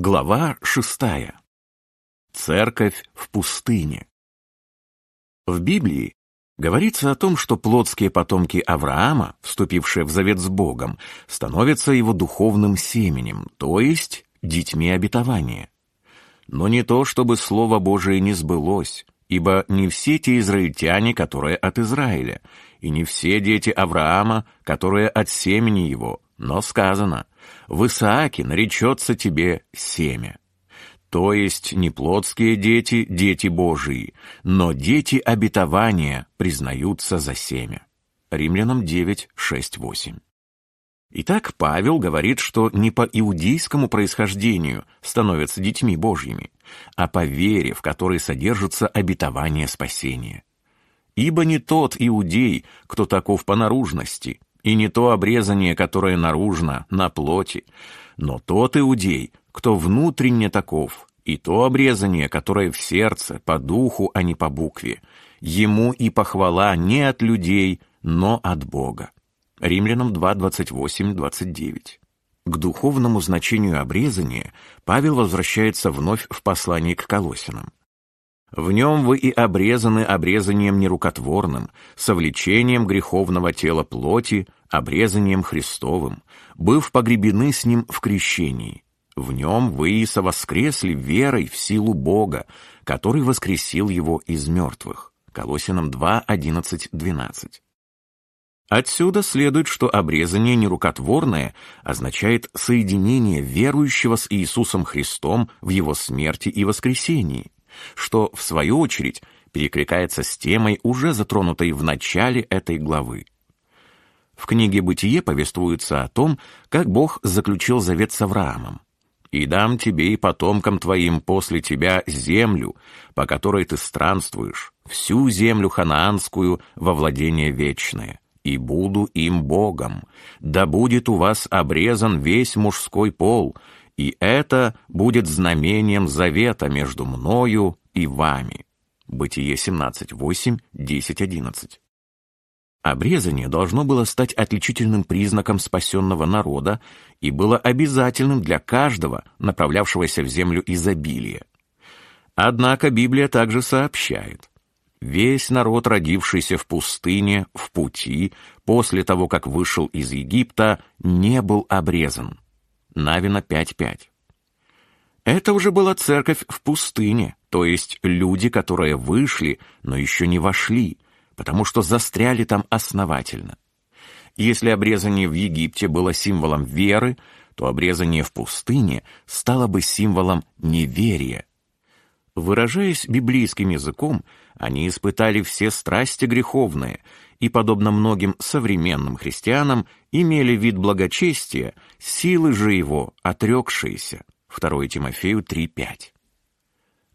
Глава шестая. Церковь в пустыне. В Библии говорится о том, что плотские потомки Авраама, вступившие в завет с Богом, становятся его духовным семенем, то есть детьми обетования. Но не то, чтобы Слово Божие не сбылось, ибо не все те израильтяне, которые от Израиля, и не все дети Авраама, которые от семени его, но сказано «В Исааке наречется тебе семя». То есть не плотские дети, дети Божии, но дети обетования признаются за семя. Римлянам 9, 6, 8. Итак, Павел говорит, что не по иудейскому происхождению становятся детьми Божьими, а по вере, в которой содержится обетование спасения. Ибо не тот иудей, кто таков по наружности, и не то обрезание, которое наружно, на плоти, но тот иудей, кто внутренне таков, и то обрезание, которое в сердце, по духу, а не по букве. Ему и похвала не от людей, но от Бога. Римлянам 2, 28, 29. К духовному значению обрезания Павел возвращается вновь в послании к Колосинам. В нем вы и обрезаны обрезанием нерукотворным, совлечением греховного тела плоти, обрезанием Христовым, быв погребены с Ним в крещении. В нем вы и совоскресли верой в силу Бога, который воскресил Его из мертвых. Колосинам 2, 11, 12. Отсюда следует, что обрезание нерукотворное означает соединение верующего с Иисусом Христом в Его смерти и воскресении, что, в свою очередь, перекликается с темой, уже затронутой в начале этой главы. В книге «Бытие» повествуется о том, как Бог заключил завет с Авраамом. «И дам тебе и потомкам твоим после тебя землю, по которой ты странствуешь, всю землю ханаанскую во владение вечное, и буду им Богом. Да будет у вас обрезан весь мужской пол, и это будет знамением завета между мною и вами». Бытие 17.8, 10.11. Обрезание должно было стать отличительным признаком спасенного народа и было обязательным для каждого, направлявшегося в землю изобилия. Однако Библия также сообщает, весь народ, родившийся в пустыне, в пути, после того, как вышел из Египта, не был обрезан. Навина 5.5. Это уже была церковь в пустыне, то есть люди, которые вышли, но еще не вошли, потому что застряли там основательно. Если обрезание в Египте было символом веры, то обрезание в пустыне стало бы символом неверия. Выражаясь библейским языком, они испытали все страсти греховные и, подобно многим современным христианам, имели вид благочестия, силы же его отрекшиеся. 2 Тимофею 3.5.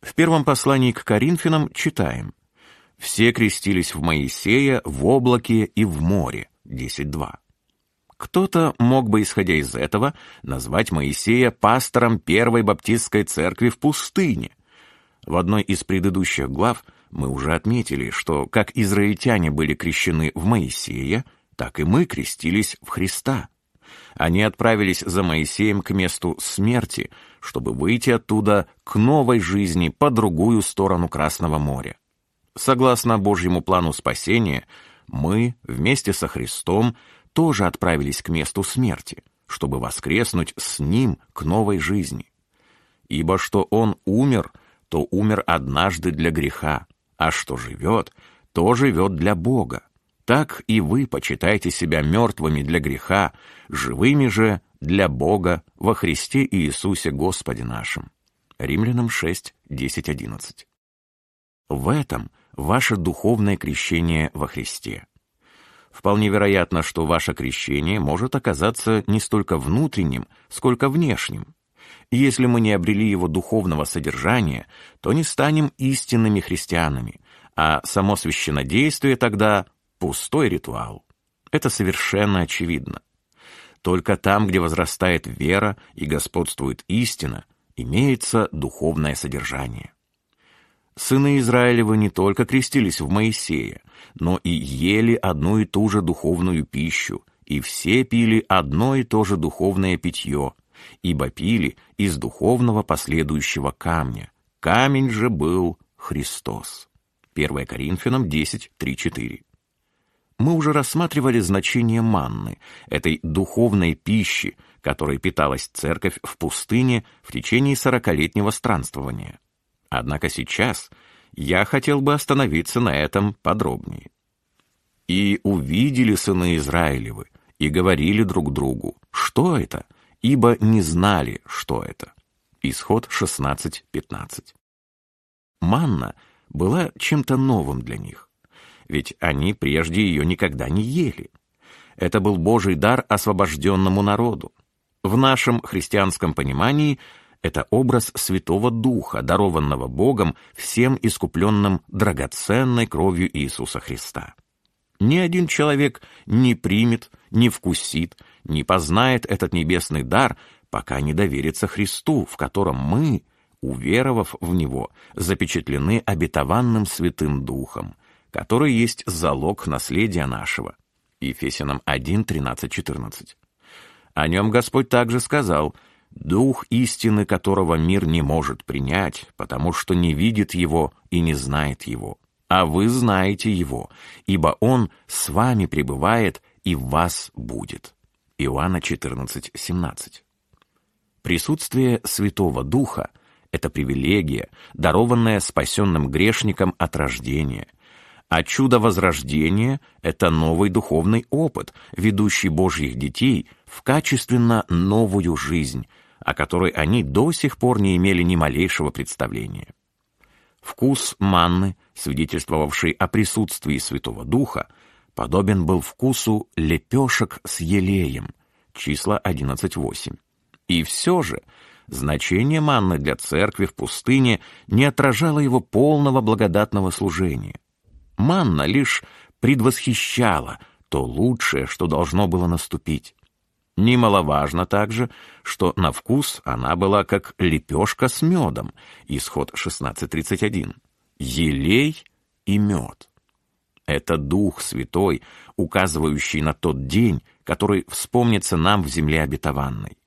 В первом послании к Коринфянам читаем все крестились в Моисея, в облаке и в море. 10.2. Кто-то мог бы, исходя из этого, назвать Моисея пастором первой баптистской церкви в пустыне. В одной из предыдущих глав мы уже отметили, что как израильтяне были крещены в Моисея, так и мы крестились в Христа. Они отправились за Моисеем к месту смерти, чтобы выйти оттуда к новой жизни по другую сторону Красного моря. Согласно Божьему плану спасения, мы вместе со Христом тоже отправились к месту смерти, чтобы воскреснуть с Ним к новой жизни. Ибо что Он умер, то умер однажды для греха, а что живет, то живет для Бога. Так и вы почитайте себя мертвыми для греха, живыми же для Бога во Христе Иисусе Господе нашим. Римлянам 6, 10, 11. В этом – ваше духовное крещение во Христе. Вполне вероятно, что ваше крещение может оказаться не столько внутренним, сколько внешним. И если мы не обрели его духовного содержания, то не станем истинными христианами, а само священнодействие тогда — пустой ритуал. Это совершенно очевидно. Только там, где возрастает вера и господствует истина, имеется духовное содержание. Сыны Израилевы не только крестились в Моисея, но и ели одну и ту же духовную пищу, и все пили одно и то же духовное питье, ибо пили из духовного последующего камня. Камень же был Христос. 1 Коринфянам 10, 3, 4. Мы уже рассматривали значение манны, этой духовной пищи, которой питалась церковь в пустыне в течение сорокалетнего странствования. Однако сейчас я хотел бы остановиться на этом подробнее. «И увидели сыны Израилевы, и говорили друг другу, что это, ибо не знали, что это». Исход 16.15. Манна была чем-то новым для них, ведь они прежде ее никогда не ели. Это был Божий дар освобожденному народу. В нашем христианском понимании это образ Святого Духа, дарованного Богом всем искупленным драгоценной кровью Иисуса Христа. Ни один человек не примет, не вкусит, не познает этот небесный дар, пока не доверится Христу, в котором мы, уверовав в Него, запечатлены обетованным Святым Духом, который есть залог наследия нашего. Ефесянам 1, 13, 14. О нем Господь также сказал, «Дух истины, которого мир не может принять, потому что не видит его и не знает его. А вы знаете его, ибо он с вами пребывает и в вас будет». Иоанна 14, 17. Присутствие Святого Духа — это привилегия, дарованная спасенным грешникам от рождения — а чудо возрождения — это новый духовный опыт, ведущий Божьих детей в качественно новую жизнь, о которой они до сих пор не имели ни малейшего представления. Вкус манны, свидетельствовавший о присутствии Святого Духа, подобен был вкусу лепешек с елеем, числа 11.8. И все же значение манны для церкви в пустыне не отражало его полного благодатного служения. Манна лишь предвосхищала то лучшее, что должно было наступить. Немаловажно также, что на вкус она была как лепешка с медом, исход 16.31, елей и мед. Это Дух Святой, указывающий на тот день, который вспомнится нам в земле обетованной.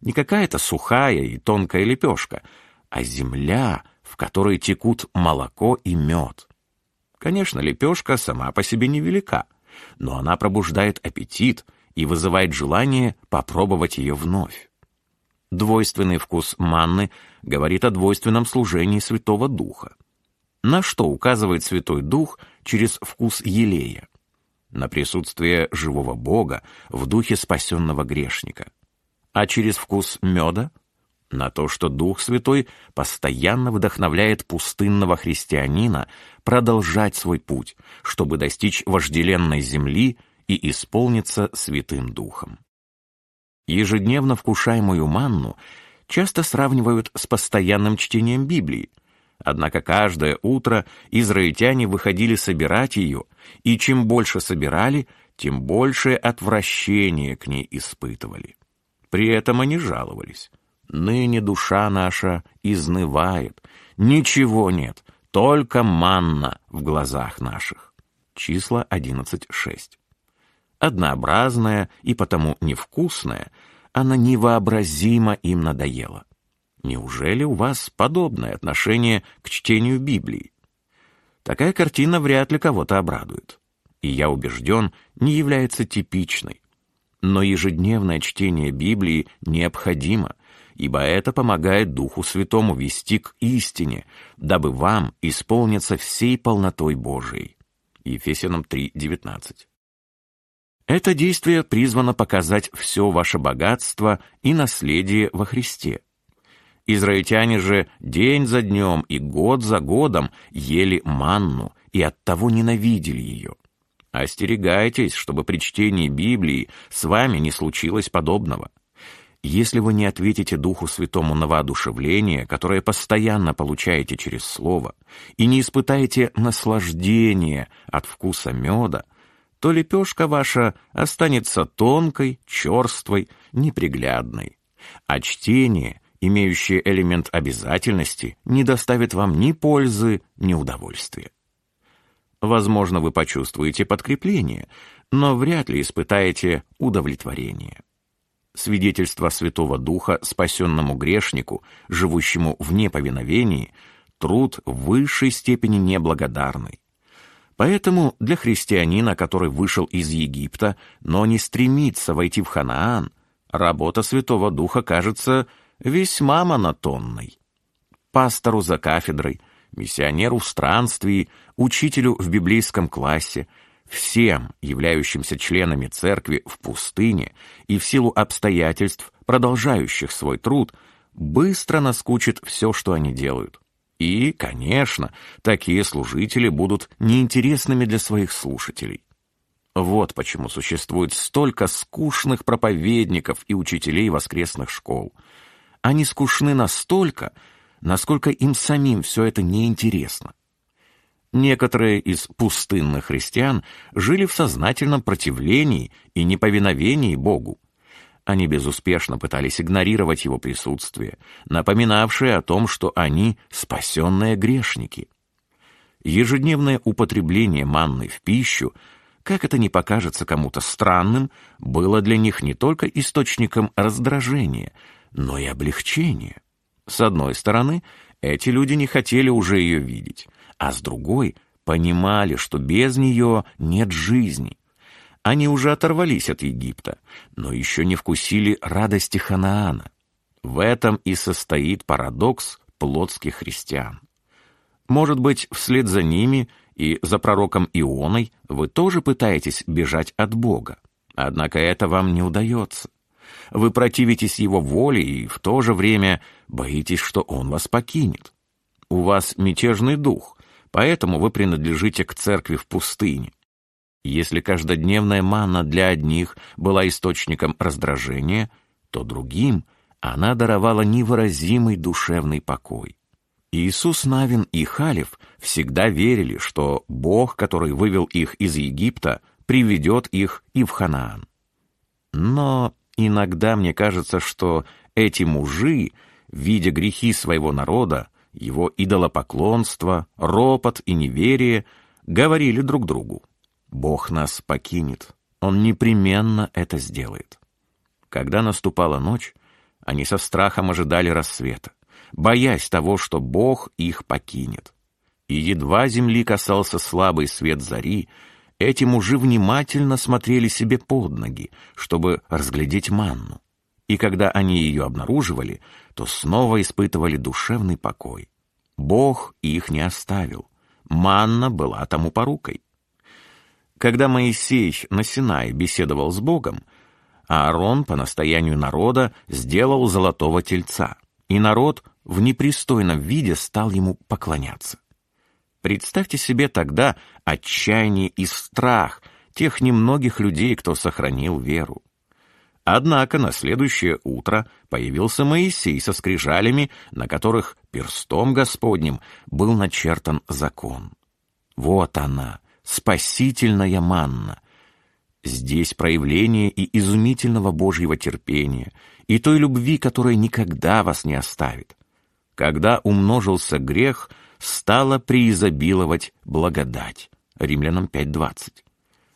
Не какая-то сухая и тонкая лепешка, а земля, в которой текут молоко и мед. Конечно, лепешка сама по себе невелика, но она пробуждает аппетит и вызывает желание попробовать ее вновь. Двойственный вкус манны говорит о двойственном служении Святого Духа. На что указывает Святой Дух через вкус елея? На присутствие живого Бога в духе спасенного грешника. А через вкус меда на то, что Дух Святой постоянно вдохновляет пустынного христианина продолжать свой путь, чтобы достичь вожделенной земли и исполниться Святым Духом. Ежедневно вкушаемую манну часто сравнивают с постоянным чтением Библии, однако каждое утро израильтяне выходили собирать ее, и чем больше собирали, тем большее отвращение к ней испытывали. При этом они жаловались. Ныне душа наша изнывает, ничего нет, только манна в глазах наших. Числа 11.6. Однообразная и потому невкусная, она невообразимо им надоела. Неужели у вас подобное отношение к чтению Библии? Такая картина вряд ли кого-то обрадует. И я убежден, не является типичной. Но ежедневное чтение Библии необходимо, ибо это помогает Духу Святому вести к истине, дабы вам исполниться всей полнотой Божией. Ефесянам 3:19. Это действие призвано показать все ваше богатство и наследие во Христе. Израильтяне же день за днем и год за годом ели манну и оттого ненавидели ее. Остерегайтесь, чтобы при чтении Библии с вами не случилось подобного. Если вы не ответите Духу Святому на воодушевление, которое постоянно получаете через Слово, и не испытаете наслаждения от вкуса меда, то лепешка ваша останется тонкой, черствой, неприглядной. А чтение, имеющее элемент обязательности, не доставит вам ни пользы, ни удовольствия. Возможно, вы почувствуете подкрепление, но вряд ли испытаете удовлетворение. Свидетельство Святого Духа спасенному грешнику, живущему в неповиновении, труд в высшей степени неблагодарный. Поэтому для христианина, который вышел из Египта, но не стремится войти в Ханаан, работа Святого Духа кажется весьма монотонной. Пастору за кафедрой, миссионеру в странствии, учителю в библейском классе, всем, являющимся членами церкви в пустыне и в силу обстоятельств, продолжающих свой труд, быстро наскучит все, что они делают. И, конечно, такие служители будут неинтересными для своих слушателей. Вот почему существует столько скучных проповедников и учителей воскресных школ. Они скучны настолько, насколько им самим все это неинтересно. Некоторые из пустынных христиан жили в сознательном противлении и неповиновении Богу. Они безуспешно пытались игнорировать его присутствие, напоминавшее о том, что они спасенные грешники. Ежедневное употребление манны в пищу, как это не покажется кому-то странным, было для них не только источником раздражения, но и облегчения. С одной стороны, эти люди не хотели уже ее видеть, а с другой понимали, что без нее нет жизни. Они уже оторвались от Египта, но еще не вкусили радости Ханаана. В этом и состоит парадокс плотских христиан. Может быть, вслед за ними и за пророком Ионой вы тоже пытаетесь бежать от Бога. Однако это вам не удается. Вы противитесь Его воле и в то же время боитесь, что Он вас покинет. У вас мятежный дух, Поэтому вы принадлежите к церкви в пустыне. Если каждодневная манна для одних была источником раздражения, то другим она даровала невыразимый душевный покой. Иисус Навин и Халев всегда верили, что Бог, который вывел их из Египта, приведет их и в Ханаан. Но иногда мне кажется, что эти мужи, видя грехи своего народа, его идолопоклонство, ропот и неверие говорили друг другу. «Бог нас покинет, Он непременно это сделает». Когда наступала ночь, они со страхом ожидали рассвета, боясь того, что Бог их покинет. И едва земли касался слабый свет зари, эти мужи внимательно смотрели себе под ноги, чтобы разглядеть манну и когда они ее обнаруживали, то снова испытывали душевный покой. Бог их не оставил. Манна была тому порукой. Когда Моисей на Синае беседовал с Богом, Аарон по настоянию народа сделал золотого тельца, и народ в непристойном виде стал ему поклоняться. Представьте себе тогда отчаяние и страх тех немногих людей, кто сохранил веру. Однако на следующее утро появился Моисей со скрижалями, на которых перстом Господним был начертан закон. Вот она, спасительная манна. Здесь проявление и изумительного Божьего терпения, и той любви, которая никогда вас не оставит. Когда умножился грех, стала преизобиловать благодать. Римлянам 5.20.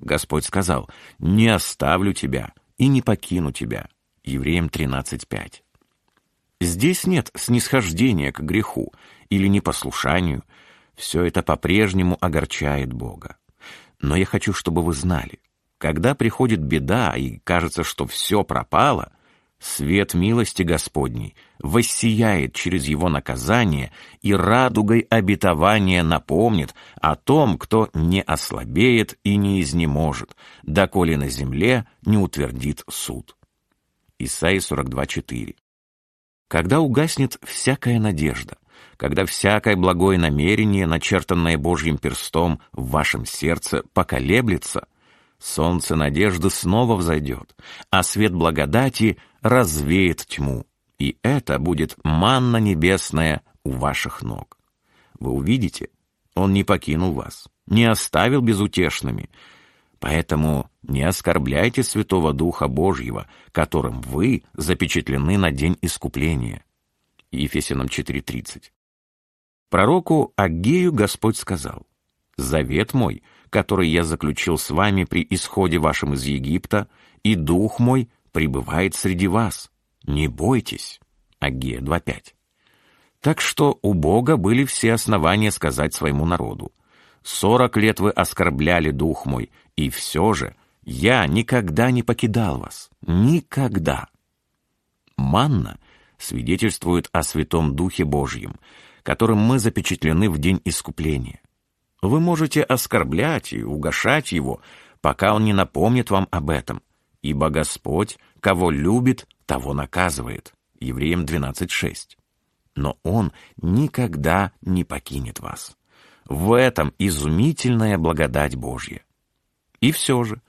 Господь сказал, «Не оставлю тебя, и не покину тебя». Евреям 13.5. Здесь нет снисхождения к греху или непослушанию. Все это по-прежнему огорчает Бога. Но я хочу, чтобы вы знали, когда приходит беда и кажется, что все пропало, свет милости Господней воссияет через его наказание и радугой обетования напомнит о том, кто не ослабеет и не изнеможет, доколе на земле не утвердит суд. Исайя 42.4 Когда угаснет всякая надежда, когда всякое благое намерение, начертанное Божьим перстом в вашем сердце, поколеблется — солнце надежды снова взойдет, а свет благодати развеет тьму, и это будет манна небесная у ваших ног. Вы увидите, он не покинул вас, не оставил безутешными, поэтому не оскорбляйте Святого Духа Божьего, которым вы запечатлены на день искупления. Ефесянам 4.30. Пророку Агею Господь сказал, «Завет мой — который я заключил с вами при исходе вашем из Египта, и дух мой, пребывает среди вас. Не бойтесь. Агея 2.5. Так что у Бога были все основания сказать своему народу, «Сорок лет вы оскорбляли дух мой, и все же я никогда не покидал вас. Никогда». Манна свидетельствует о Святом Духе Божьем, которым мы запечатлены в день искупления. Вы можете оскорблять и угошать его, пока он не напомнит вам об этом, ибо Господь, кого любит, того наказывает. Евреям 12.6. Но Он никогда не покинет вас. В этом изумительная благодать Божья. И все же,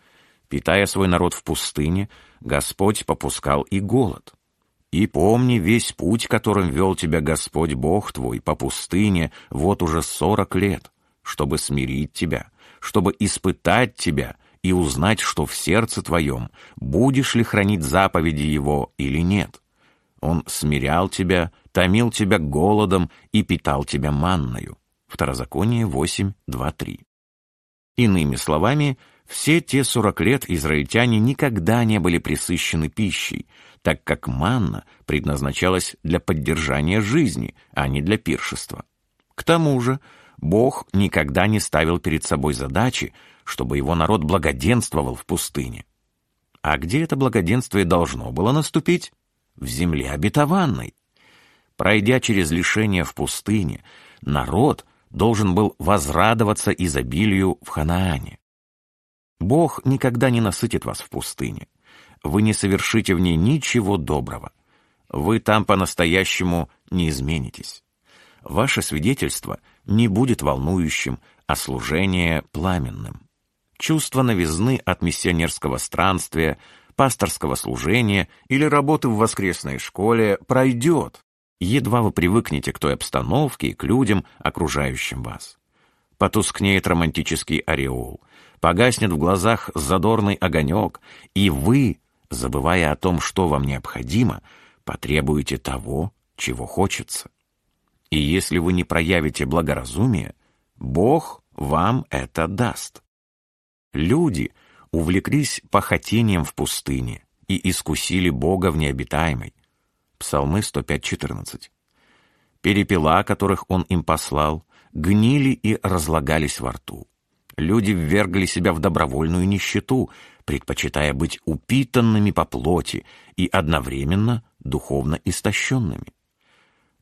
питая свой народ в пустыне, Господь попускал и голод. И помни весь путь, которым вел тебя Господь Бог твой по пустыне вот уже сорок лет, чтобы смирить тебя, чтобы испытать тебя и узнать, что в сердце твоем, будешь ли хранить заповеди Его или нет. Он смирял тебя, томил тебя голодом и питал тебя манною. Второзаконие 8, 2, 3. Иными словами, все те сорок лет израильтяне никогда не были присыщены пищей, так как манна предназначалась для поддержания жизни, а не для пиршества. К тому же, Бог никогда не ставил перед собой задачи, чтобы его народ благоденствовал в пустыне. А где это благоденствие должно было наступить? В земле обетованной. Пройдя через лишение в пустыне, народ должен был возрадоваться изобилию в Ханаане. Бог никогда не насытит вас в пустыне. Вы не совершите в ней ничего доброго. Вы там по-настоящему не изменитесь. Ваше свидетельство не будет волнующим, а служение пламенным. Чувство новизны от миссионерского странствия, пасторского служения или работы в воскресной школе пройдет. Едва вы привыкнете к той обстановке и к людям, окружающим вас. Потускнеет романтический ореол, погаснет в глазах задорный огонек, и вы, забывая о том, что вам необходимо, потребуете того, чего хочется. И если вы не проявите благоразумие, Бог вам это даст. Люди увлеклись похотением в пустыне и искусили Бога в необитаемой. Псалмы 105.14. Перепела, которых он им послал, гнили и разлагались во рту. Люди ввергли себя в добровольную нищету, предпочитая быть упитанными по плоти и одновременно духовно истощенными.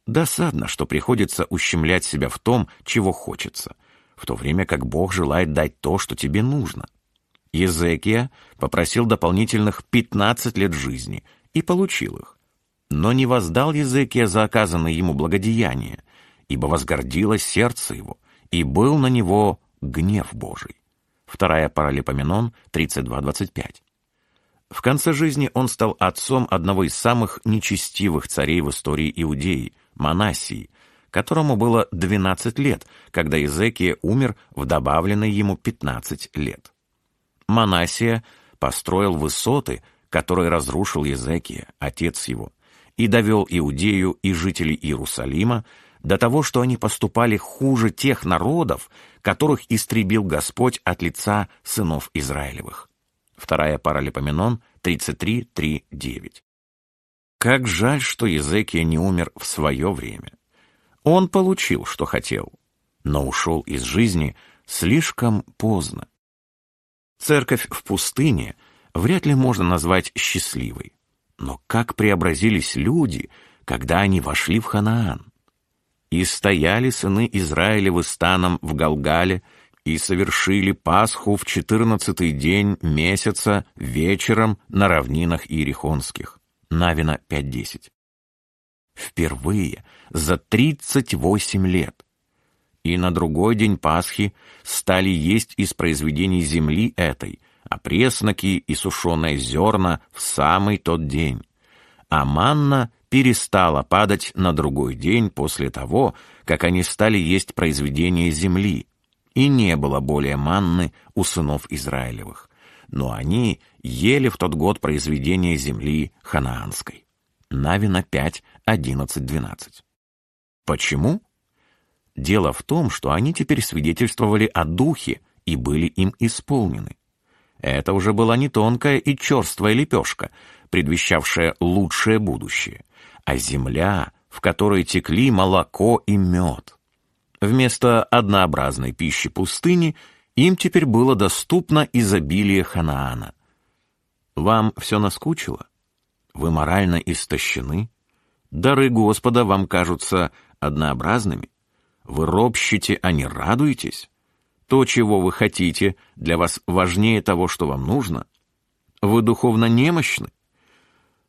Досадно, что приходится ущемлять себя в том, чего хочется, в то время как Бог желает дать то, что тебе нужно. Езекия попросил дополнительных 15 лет жизни и получил их. Но не воздал Езекия за оказанное ему благодеяние, ибо возгордилось сердце его, и был на него гнев Божий. Вторая Паралипоменон 32.25. В конце жизни он стал отцом одного из самых нечестивых царей в истории Иудеи, Манасии, которому было 12 лет, когда Изекия умер в добавленные ему 15 лет. Манасия построил высоты, которые разрушил Езекия, отец его, и довел Иудею и жителей Иерусалима до того, что они поступали хуже тех народов, которых истребил Господь от лица сынов Израилевых. Вторая Паралипоменон 33.3.9. Как жаль, что Езекия не умер в свое время. Он получил, что хотел, но ушел из жизни слишком поздно. Церковь в пустыне вряд ли можно назвать счастливой. Но как преобразились люди, когда они вошли в Ханаан? И стояли сыны Израилевы станом в Галгале, и совершили Пасху в четырнадцатый день месяца вечером на равнинах Иерихонских. Навина 5.10. Впервые за 38 лет. И на другой день Пасхи стали есть из произведений земли этой, опресноки и сушеные зерна в самый тот день. А манна перестала падать на другой день после того, как они стали есть произведения земли, и не было более манны у сынов Израилевых но они ели в тот год произведения земли ханаанской. Навина 5, 11, 12. Почему? Дело в том, что они теперь свидетельствовали о духе и были им исполнены. Это уже была не тонкая и черствая лепешка, предвещавшая лучшее будущее, а земля, в которой текли молоко и мед. Вместо однообразной пищи пустыни им теперь было доступно изобилие Ханаана. Вам все наскучило? Вы морально истощены? Дары Господа вам кажутся однообразными? Вы ропщите, а не радуетесь? То, чего вы хотите, для вас важнее того, что вам нужно? Вы духовно немощны?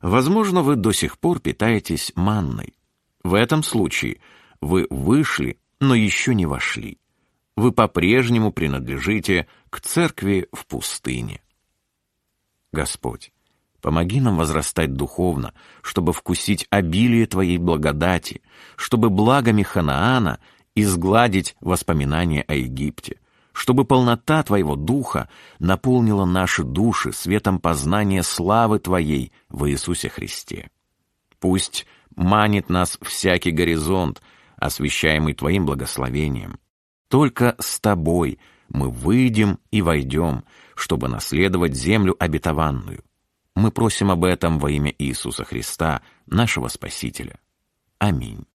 Возможно, вы до сих пор питаетесь манной. В этом случае вы вышли но еще не вошли. Вы по-прежнему принадлежите к церкви в пустыне. Господь, помоги нам возрастать духовно, чтобы вкусить обилие Твоей благодати, чтобы благами Ханаана изгладить воспоминания о Египте, чтобы полнота Твоего Духа наполнила наши души светом познания славы Твоей в Иисусе Христе. Пусть манит нас всякий горизонт, освящаемый Твоим благословением. Только с Тобой мы выйдем и войдем, чтобы наследовать землю обетованную. Мы просим об этом во имя Иисуса Христа, нашего Спасителя. Аминь.